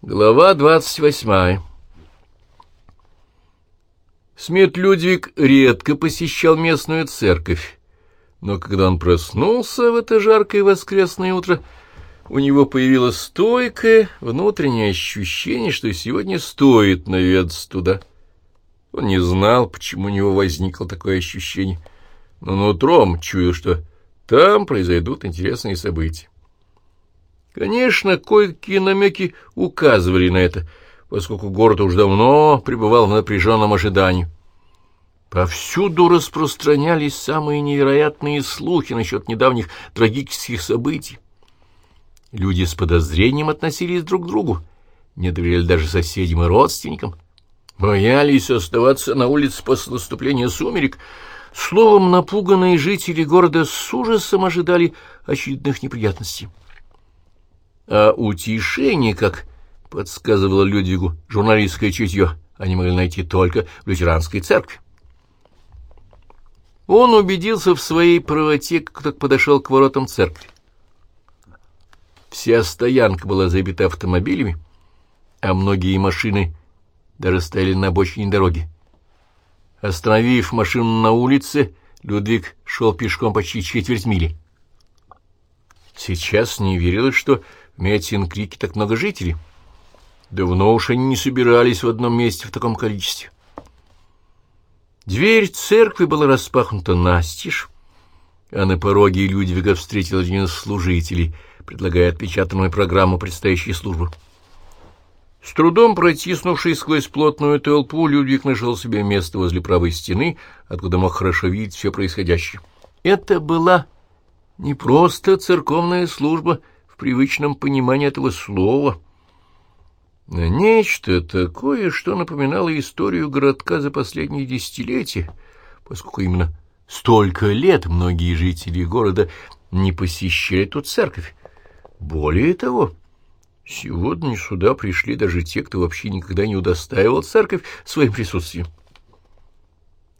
Глава двадцать восьмая Смит Людвиг редко посещал местную церковь, но когда он проснулся в это жаркое воскресное утро, у него появилось стойкое внутреннее ощущение, что сегодня стоит наведаться туда. Он не знал, почему у него возникло такое ощущение, но нутром чуял, что там произойдут интересные события. Конечно, кое-какие намеки указывали на это, поскольку город уж давно пребывал в напряженном ожидании. Повсюду распространялись самые невероятные слухи насчет недавних трагических событий. Люди с подозрением относились друг к другу, не доверяли даже соседям и родственникам, боялись оставаться на улице после наступления сумерек. Словом, напуганные жители города с ужасом ожидали очередных неприятностей. А утешение, как подсказывало Людвигу журналистское чутье, они могли найти только в лютеранской церкви. Он убедился в своей правоте, как подошел к воротам церкви. Вся стоянка была забита автомобилями, а многие машины даже стояли на обочине дороги. Остановив машину на улице, Людвиг шел пешком почти четверть мили. Сейчас не верилось, что Метин-Крике так много жителей. Давно уж они не собирались в одном месте в таком количестве. Дверь церкви была распахнута настежь, а на пороге Людвига встретил один из служителей, предлагая отпечатанную программу предстоящей службы. С трудом протиснувшись сквозь плотную толпу, Людвиг нашел себе место возле правой стены, откуда мог хорошо видеть все происходящее. Это была не просто церковная служба привычном понимании этого слова, нечто такое, что напоминало историю городка за последние десятилетия, поскольку именно столько лет многие жители города не посещали эту церковь. Более того, сегодня сюда пришли даже те, кто вообще никогда не удостаивал церковь своим присутствием.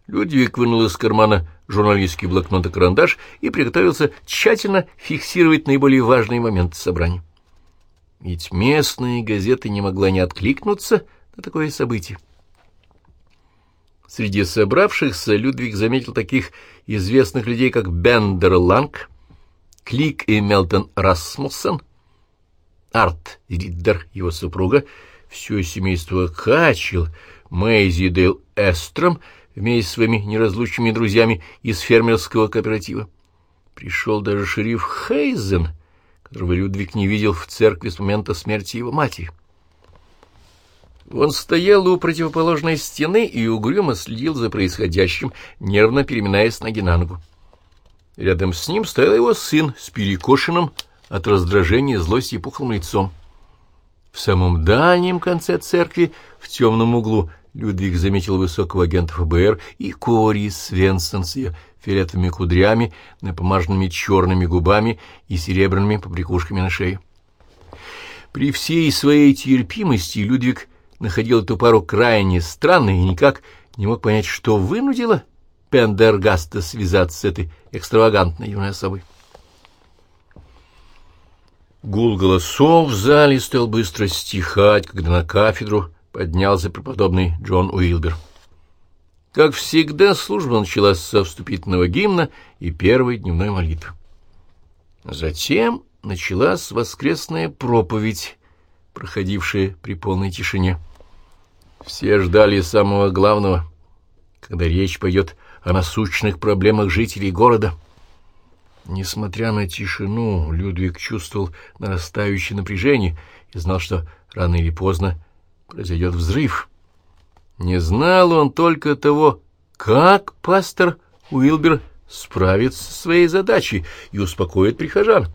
Людвиг вынул из кармана журналистский блокнот и карандаш и приготовился тщательно фиксировать наиболее важные моменты собрания. Ведь местные газеты не могла не откликнуться на такое событие. Среди собравшихся Людвиг заметил таких известных людей, как Бендер Ланг, Клик и Мелтон Расмуссен, Арт Риддер, его супруга, все семейство Качел, Мэйзи Дейл Эстром — вместе с своими неразлучными друзьями из фермерского кооператива. Пришел даже шериф Хейзен, которого Людвиг не видел в церкви с момента смерти его матери. Он стоял у противоположной стены и угрюмо следил за происходящим, нервно переминаясь ноги на ногу. Рядом с ним стоял его сын с перекошенным от раздражения, и пухлым лицом. В самом дальнем конце церкви, в темном углу, Людвиг заметил высокого агента ФБР и Кори Свенсон с ее фиолетовыми кудрями, напомаженными черными губами и серебряными побрякушками на шее. При всей своей терпимости Людвиг находил эту пару крайне странной и никак не мог понять, что вынудило Пендергаста связаться с этой экстравагантной юной особой. Гул голосов в зале стал быстро стихать, когда на кафедру поднялся преподобный Джон Уилбер. Как всегда, служба началась со вступительного гимна и первой дневной молитвы. Затем началась воскресная проповедь, проходившая при полной тишине. Все ждали самого главного, когда речь пойдет о насущных проблемах жителей города. Несмотря на тишину, Людвиг чувствовал нарастающее напряжение и знал, что рано или поздно произойдет взрыв. Не знал он только того, как пастор Уилбер справится со своей задачей и успокоит прихожан.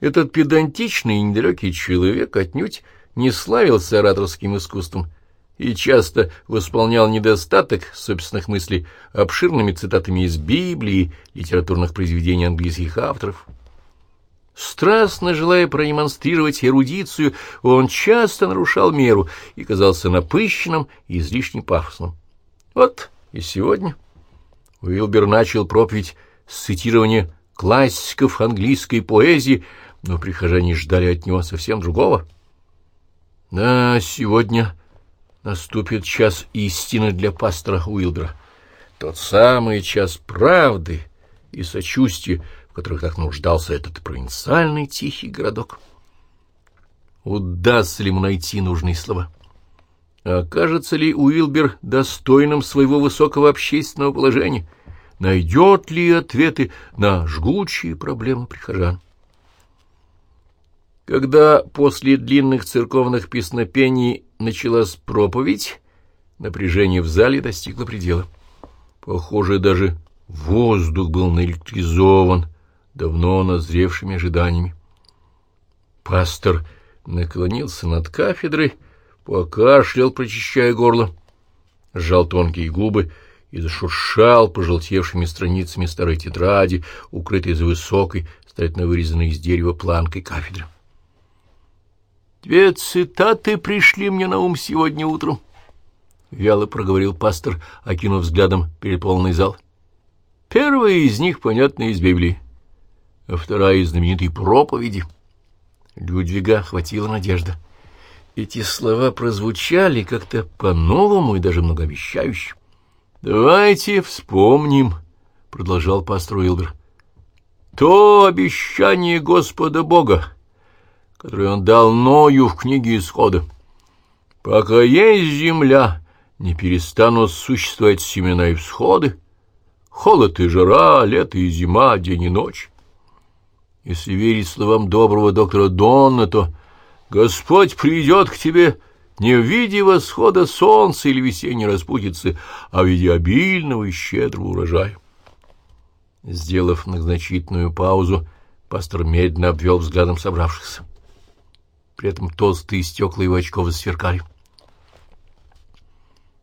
Этот педантичный и недалекий человек отнюдь не славился ораторским искусством и часто восполнял недостаток собственных мыслей обширными цитатами из Библии, литературных произведений английских авторов. Страстно желая продемонстрировать эрудицию, он часто нарушал меру и казался напыщенным и излишне пафосным. Вот и сегодня Уилбер начал проповедь с цитирования классиков английской поэзии, но прихожане ждали от него совсем другого. Да, сегодня наступит час истины для пастора Уилбера. Тот самый час правды и сочувствия, которых так нуждался этот провинциальный тихий городок. Удастся ли ему найти нужные слова? Окажется ли Уилбер достойным своего высокого общественного положения? Найдет ли ответы на жгучие проблемы прихожан? Когда после длинных церковных песнопений началась проповедь, напряжение в зале достигло предела. Похоже, даже воздух был наэлектризован давно назревшими ожиданиями. Пастор наклонился над кафедрой, покашлял, прочищая горло, сжал тонкие губы и зашуршал пожелтевшими страницами старой тетради, укрытой за высокой, старательно вырезанной из дерева планкой кафедры. Две цитаты пришли мне на ум сегодня утром. Вяло проговорил пастор, окинув взглядом переполненный зал. Первая из них, понятно, из Библии, а вторая из знаменитой проповеди. Людвига охватила надежда. Эти слова прозвучали как-то по-новому и даже многообещающе. «Давайте вспомним», — продолжал пастор Уилбер, — «то обещание Господа Бога, который он дал Ною в книге Исхода. Пока есть земля, не перестанут существовать семена и всходы, холод и жара, лето и зима, день и ночь. Если верить словам доброго доктора Донна, то Господь придет к тебе не в виде восхода солнца или весенней распутицы, а в виде обильного и щедрого урожая. Сделав многозначительную паузу, пастор медленно обвел взглядом собравшихся. При этом толстые стекла его очков засверкали.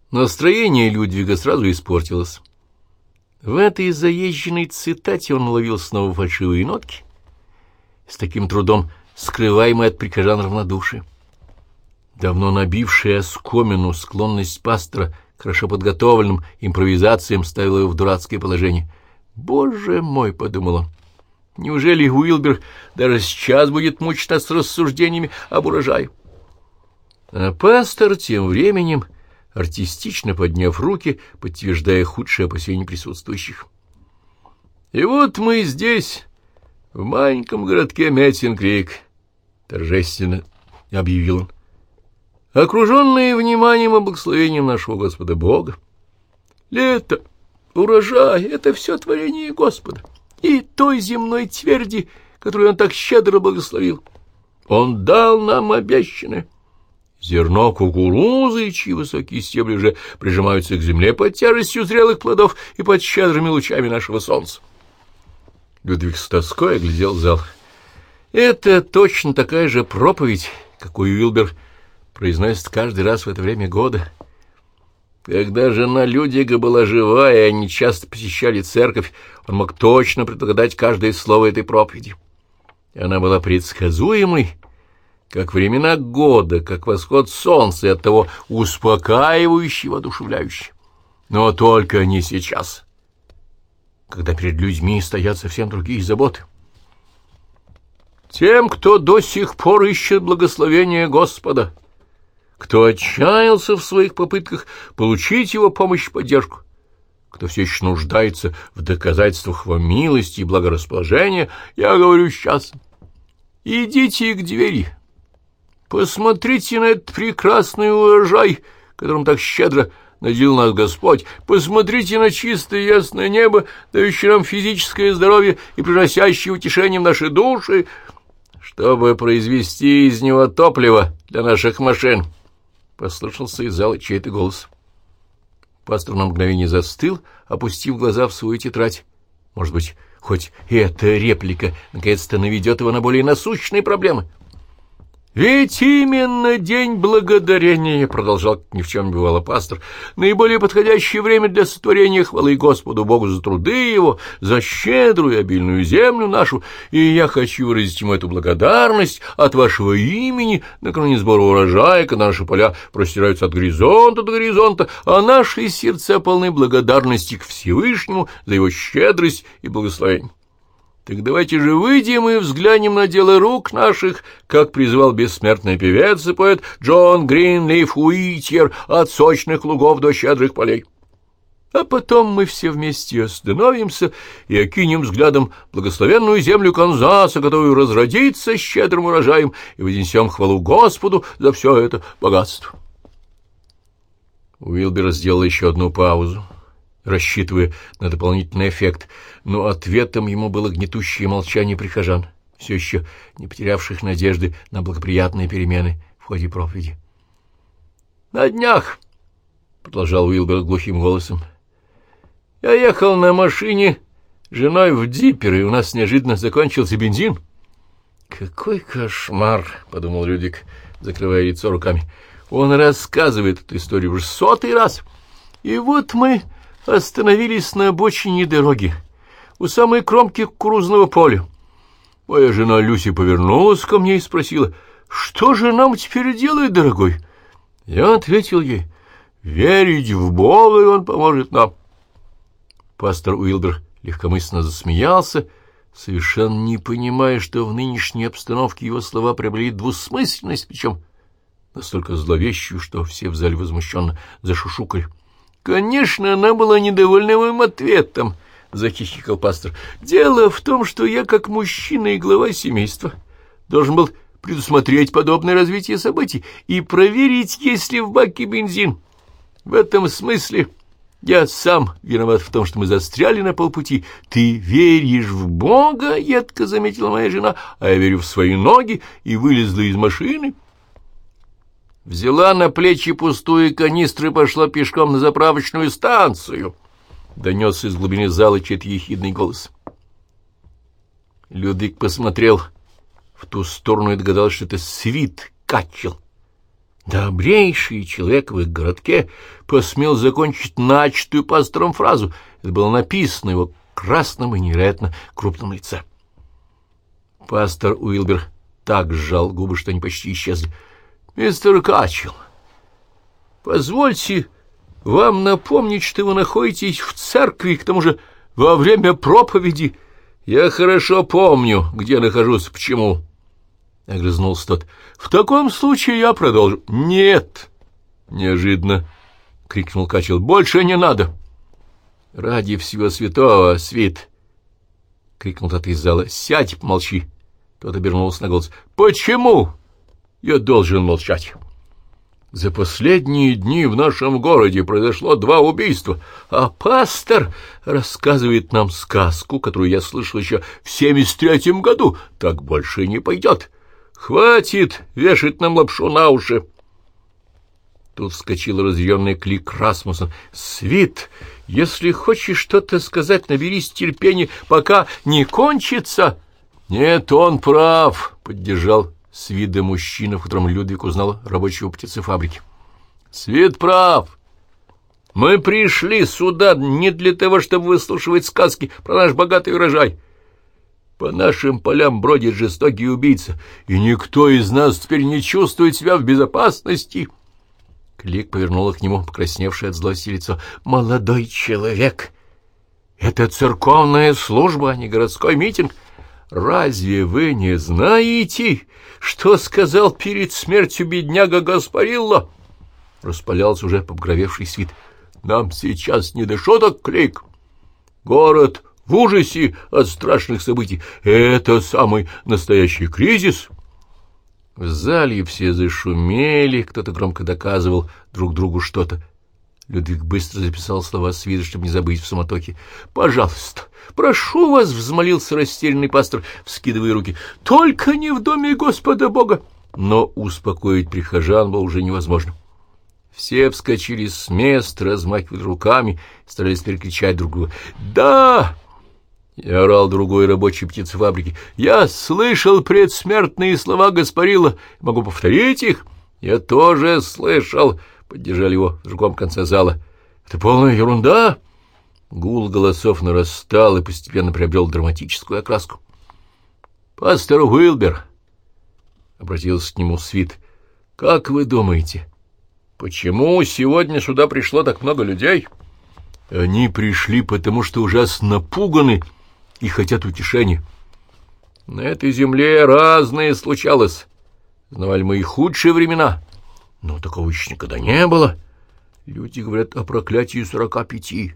Настроение Людвига сразу испортилось. В этой заезженной цитате он ловил снова фальшивые нотки, с таким трудом скрываемые от прихожан равнодушие. Давно набившая оскомину склонность пастора к хорошо подготовленным импровизациям ставила его в дурацкое положение. «Боже мой!» — подумал. Неужели Уилбер даже сейчас будет мучить нас рассуждениями об урожае? А пастор тем временем, артистично подняв руки, подтверждая худшие опасения присутствующих. И вот мы здесь, в маленьком городке Меттинг-Крик, торжественно объявил он, окруженные вниманием и благословением нашего Господа Бога. Лето, урожай — это все творение Господа и той земной тверди, которую он так щедро благословил. Он дал нам обещанное. Зерно кукурузы, чьи высокие стебли уже прижимаются к земле под тяжестью зрелых плодов и под щедрыми лучами нашего солнца. Людвиг с тоской оглядел зал. Это точно такая же проповедь, какую Уилбер произносит каждый раз в это время года — когда жена Людига была жива, и они часто посещали церковь, он мог точно предугадать каждое слово этой проповеди. Она была предсказуемой, как времена года, как восход солнца, и оттого успокаивающей, воодушевляющей. Но только не сейчас, когда перед людьми стоят совсем другие заботы. Тем, кто до сих пор ищет благословения Господа, — кто отчаялся в своих попытках получить его помощь и поддержку, кто все еще нуждается в доказательствах во милости и благорасположения, я говорю сейчас, идите к двери, посмотрите на этот прекрасный урожай, которым так щедро надел нас Господь, посмотрите на чистое ясное небо, дающее нам физическое здоровье и приносящее утешение в наши души, чтобы произвести из него топливо для наших машин». Послышался из зала чей-то голос. Пастор на мгновение застыл, опустив глаза в свою тетрадь. Может быть, хоть эта реплика наконец-то наведет его на более насущные проблемы. «Ведь именно День Благодарения, — продолжал ни в чем не бывало пастор, — наиболее подходящее время для сотворения хвалы Господу Богу за труды Его, за щедрую и обильную землю нашу, и я хочу выразить Ему эту благодарность от вашего имени накануне сбора урожая, когда наши поля простираются от горизонта до горизонта, а наши сердца полны благодарности к Всевышнему за Его щедрость и благословение». Так давайте же выйдем и взглянем на дело рук наших, как призвал бессмертный певец и поэт Джон Гринлиф Уитьер от сочных лугов до щедрых полей. А потом мы все вместе остановимся и окинем взглядом благословенную землю Канзаса, которую разродится щедрым урожаем, и вознесем хвалу Господу за все это богатство. Уилбер сделал еще одну паузу рассчитывая на дополнительный эффект, но ответом ему было гнетущее молчание прихожан, все еще не потерявших надежды на благоприятные перемены в ходе проповеди. «На днях», — продолжал Уилбер глухим голосом, — «я ехал на машине женой в Диппер, и у нас неожиданно закончился бензин». «Какой кошмар!» — подумал Людик, закрывая лицо руками. «Он рассказывает эту историю уже сотый раз. И вот мы Остановились на обочине дороги, у самой кромки кукурузного поля. Моя жена Люси повернулась ко мне и спросила, «Что же нам теперь делать, дорогой?» Я ответил ей, «Верить в Бога, и Он поможет нам». Пастор Уилбер легкомысленно засмеялся, совершенно не понимая, что в нынешней обстановке его слова приобрели двусмысленность, причем настолько зловещую, что все в зале возмущенно зашушукали. Конечно, она была недовольна моим ответом, — захихикал пастор. Дело в том, что я, как мужчина и глава семейства, должен был предусмотреть подобное развитие событий и проверить, есть ли в баке бензин. В этом смысле я сам виноват в том, что мы застряли на полпути. Ты веришь в Бога, — едко заметила моя жена, — а я верю в свои ноги и вылезла из машины. — Взяла на плечи пустую канистру и пошла пешком на заправочную станцию. Донес из глубины зала чей-то ехидный голос. Людвиг посмотрел в ту сторону и догадался, что это свит Качел. Добрейший человек в их городке посмел закончить начатую пастором фразу. Это было написано его красным и невероятно крупным лице. Пастор Уилбер так сжал губы, что они почти исчезли. Мистер Качел, позвольте вам напомнить, что вы находитесь в церкви, к тому же во время проповеди. Я хорошо помню, где нахожусь, почему. — огрызнулся тот. — В таком случае я продолжу. — Нет! — неожиданно крикнул Качел. — Больше не надо. — Ради всего святого, свит! — крикнул тот из зала. — Сядь, помолчи. Тот обернулся на голос. — Почему? — я должен молчать. За последние дни в нашем городе произошло два убийства, а пастор рассказывает нам сказку, которую я слышал еще в семьдесят третьем году. Так больше не пойдет. Хватит вешать нам лапшу на уши. Тут вскочил разъяренный клик Расмусон. «Свит, если хочешь что-то сказать, наберись терпения, пока не кончится». «Нет, он прав», — поддержал с вида мужчины, в котором Людвиг узнал рабочего птицефабрики. «Свет прав! Мы пришли сюда не для того, чтобы выслушивать сказки про наш богатый урожай. По нашим полям бродит жестокий убийца, и никто из нас теперь не чувствует себя в безопасности». Клик повернула к нему, покрасневшее от злости лицо. «Молодой человек! Это церковная служба, а не городской митинг!» Разве вы не знаете, что сказал перед смертью бедняга Гаспарилла? Распалялся уже побгровевший свит. Нам сейчас не до шуток, Клик. Город в ужасе от страшных событий. Это самый настоящий кризис. В зале все зашумели, кто-то громко доказывал друг другу что-то. Людвиг быстро записал слова Свида, чтобы не забыть в суматохе. «Пожалуйста, прошу вас!» — взмолился растерянный пастор, вскидывая руки. «Только не в доме Господа Бога!» Но успокоить прихожан было уже невозможно. Все вскочили с мест, размахивали руками, старались перекричать друг друга. «Да!» — я орал другой рабочей птицефабрики. «Я слышал предсмертные слова Гаспарила. Могу повторить их?» «Я тоже слышал!» — поддержали его в другом конце зала. «Это полная ерунда!» Гул голосов нарастал и постепенно приобрел драматическую окраску. «Пастор Уилбер!» — обратился к нему Свит. «Как вы думаете, почему сегодня сюда пришло так много людей?» «Они пришли, потому что ужасно напуганы и хотят утешения. На этой земле разное случалось. Знавали мы и худшие времена, но такого еще никогда не было. Люди говорят о проклятии сорока пяти,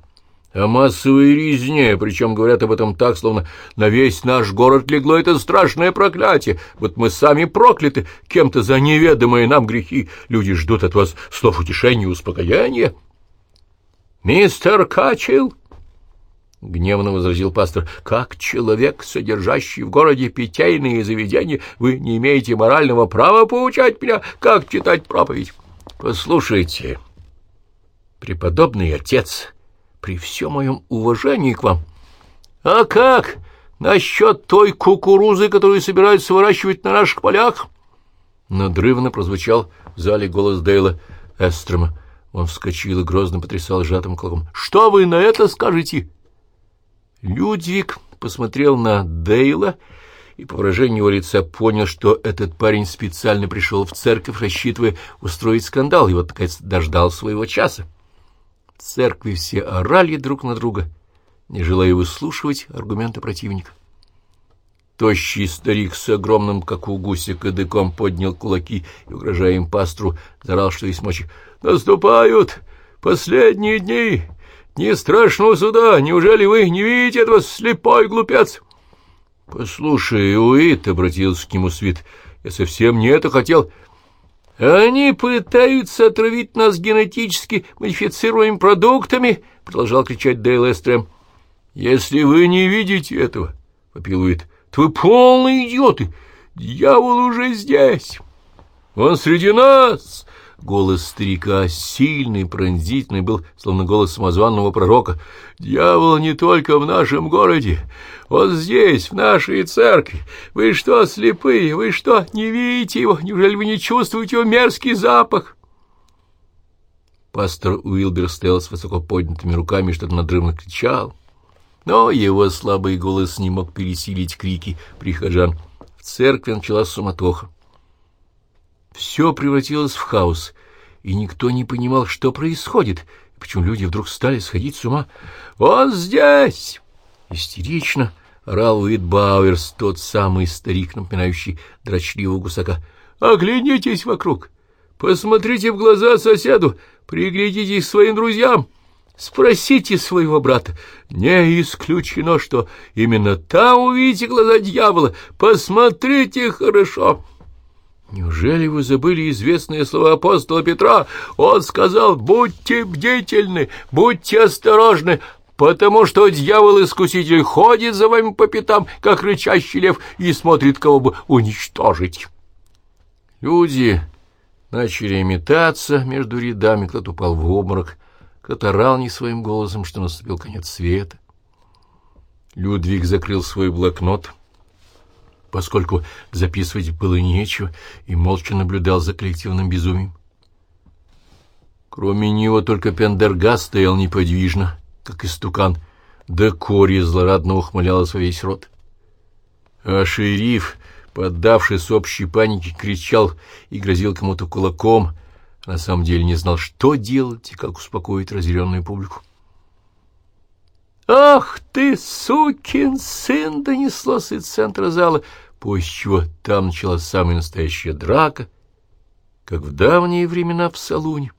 о массовой резне, причем говорят об этом так, словно на весь наш город легло это страшное проклятие. Вот мы сами прокляты кем-то за неведомые нам грехи. Люди ждут от вас слов утешения и успокоения. «Мистер Качел!» — гневно возразил пастор. — Как человек, содержащий в городе питейные заведения, вы не имеете морального права поучать меня, как читать проповедь? — Послушайте, преподобный отец, при всем моем уважении к вам, а как насчет той кукурузы, которую собираются выращивать на наших полях? Надрывно прозвучал в зале голос Дейла Эстрома. Он вскочил и грозно потрясал сжатым кулаком. — Что вы на это скажете? — Людвиг посмотрел на Дейла и по выражению его лица понял, что этот парень специально пришел в церковь, рассчитывая устроить скандал, и вот, наконец, дождал своего часа. В церкви все орали друг на друга, не желая выслушивать аргументы противника. Тощий старик с огромным, как у гуся, кадыком поднял кулаки и, угрожая им пастру, зарал, что есть мочи. «Наступают последние дни! Ни страшного суда! Неужели вы не видите этого, слепой глупец?» «Послушай, Уит», — обратился к нему Свит, — «я совсем не это хотел». «Они пытаются отравить нас генетически модифицируемыми продуктами», — продолжал кричать Дейл Эстрем. «Если вы не видите этого», — попил Уит, — «то вы полные идиоты. Дьявол уже здесь. Он среди нас, Голос старика, сильный, пронзительный, был словно голос самозванного пророка. «Дьявол не только в нашем городе, он здесь, в нашей церкви. Вы что, слепые? Вы что, не видите его? Неужели вы не чувствуете его мерзкий запах?» Пастор Уилбер стоял с высоко поднятыми руками что-то надрывно кричал. Но его слабый голос не мог пересилить крики прихожан. В церкви началась суматоха. Все превратилось в хаос, и никто не понимал, что происходит, почему люди вдруг стали сходить с ума. «Он здесь!» Истерично орал Уит Бауэрс, тот самый старик, напоминающий дрочливого гусака. «Оглянитесь вокруг! Посмотрите в глаза соседу! Приглядитесь к своим друзьям!» Спросите своего брата. Не исключено, что именно там увидите глаза дьявола. Посмотрите хорошо. Неужели вы забыли известные слова апостола Петра? Он сказал, будьте бдительны, будьте осторожны, потому что дьявол-искуситель ходит за вами по пятам, как рычащий лев, и смотрит, кого бы уничтожить. Люди начали метаться между рядами, кто-то упал в обморок, кто-то орал не своим голосом, что наступил конец света. Людвиг закрыл свой блокнот — поскольку записывать было нечего, и молча наблюдал за коллективным безумием. Кроме него только Пендергаст стоял неподвижно, как истукан, да Кори злорадно ухмылялась во весь рот. А шериф, поддавшись общей панике, кричал и грозил кому-то кулаком, а на самом деле не знал, что делать и как успокоить разъяренную публику. «Ах ты, сукин сын!» — донеслось из центра зала, после чего там началась самая настоящая драка, как в давние времена в салуне.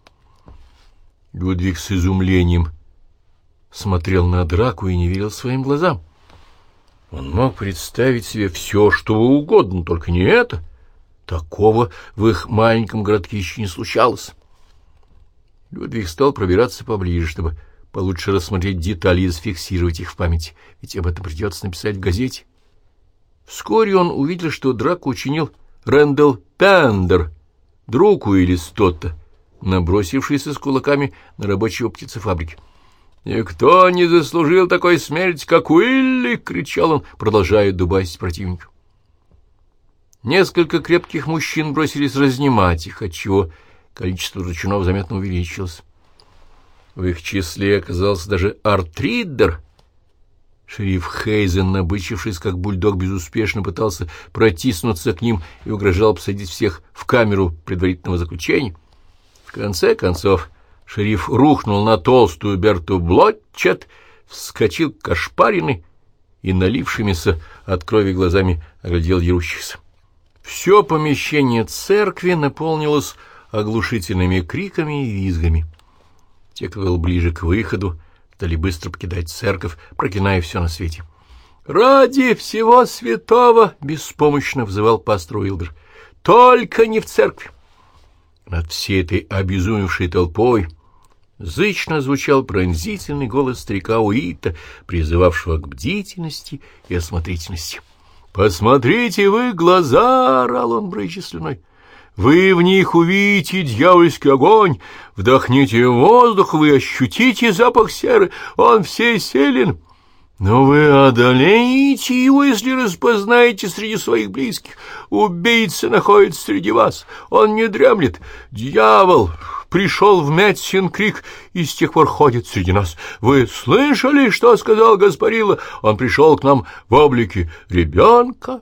Людвиг с изумлением смотрел на драку и не верил своим глазам. Он мог представить себе все, что угодно, только не это. Такого в их маленьком городке еще не случалось. Людвиг стал пробираться поближе, чтобы получше рассмотреть детали и зафиксировать их в памяти, ведь об этом придется написать в газете. Вскоре он увидел, что драку учинил Рэндалл Пендер, друг Уилли Стотта, набросившийся с кулаками на рабочего птицефабрики. «Никто не заслужил такой смерти, как Уилли!» — кричал он, продолжая дубасить противника. Несколько крепких мужчин бросились разнимать их, отчего количество ручунов заметно увеличилось. В их числе оказался даже Артридер. Шериф Хейзен, набычившись, как бульдог, безуспешно пытался протиснуться к ним и угрожал посадить всех в камеру предварительного заключения. В конце концов, шериф рухнул на толстую Берту Блотчет, вскочил к ошпаренный и налившимися от крови глазами оглядел дерущихся. Все помещение церкви наполнилось оглушительными криками и визгами. Те, кто был ближе к выходу, стали быстро покидать церковь, проклиная все на свете. «Ради всего святого!» — беспомощно взывал пастор Уилбер. «Только не в церкви!» Над всей этой обезумевшей толпой зычно звучал пронзительный голос старика Уита, призывавшего к бдительности и осмотрительности. «Посмотрите вы глаза!» — орал он, брызжа слюной. «Вы в них увидите дьявольский огонь, вдохните воздух, вы ощутите запах серы, он всеселен. Но вы одолеете его, если распознаете среди своих близких. Убийца находится среди вас, он не дремлет. Дьявол пришел в Мэтсин-Крик и с тех пор ходит среди нас. Вы слышали, что сказал Гаспарилла? Он пришел к нам в облике ребенка».